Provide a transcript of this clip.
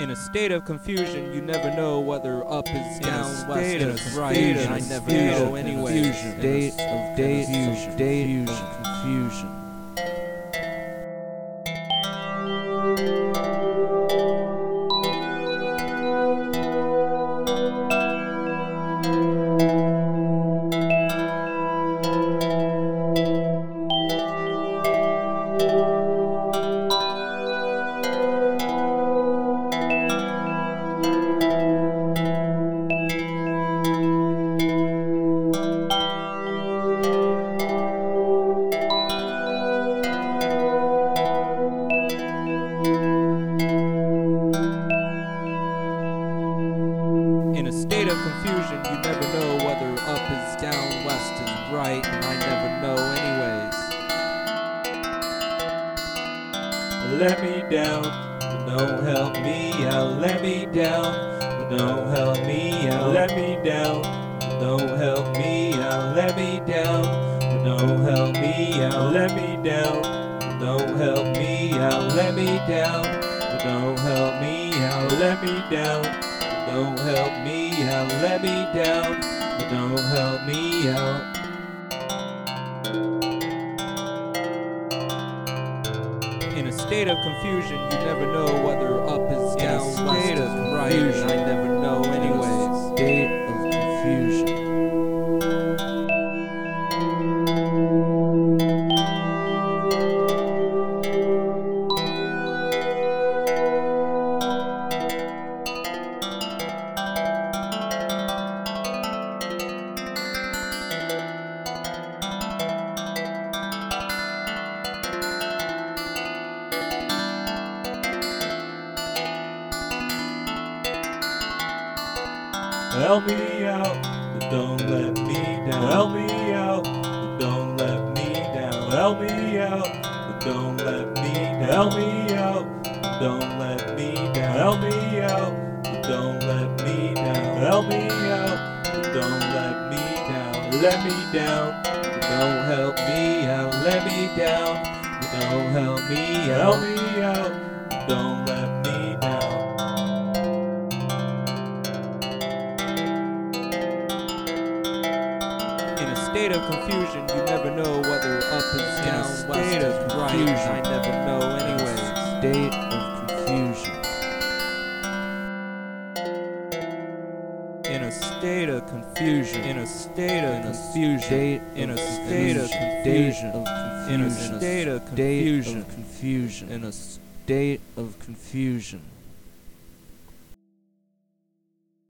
In a state of confusion, you never know whether up is down, west is right. I never know anyway. State of date of confusion. State of confusion, you never know whether up is down, west is right, and I never know anyways. Let me down, but don't help me out. Let me down, but don't help me out. Let me down, but don't help me out. Let me down, but don't help me out. Let me down, but don't help me out. Let me down, but don't help me out. Let me down, don't help me out. Let me down, but don't help me out. In a state of confusion, you never know whether up is down, state is right, Help me out, but don't let me down. Help me out, but don't let me down. Help me out, but don't let me down. Help me out, but don't let me down. Help me out, but don't let me down. Help me out, but don't let me down. Let me down, but don't help me out. Let me down, but don't help me out. Help me out, but don't let me In a state of confusion, you never know whether up is In a down, west state of is right, I confusion. never know anyways. State of confusion. In a state of confusion, in a state of confusion, in a state of confusion. confusion, State of in a state confusion, of confusion. in a State of confusion.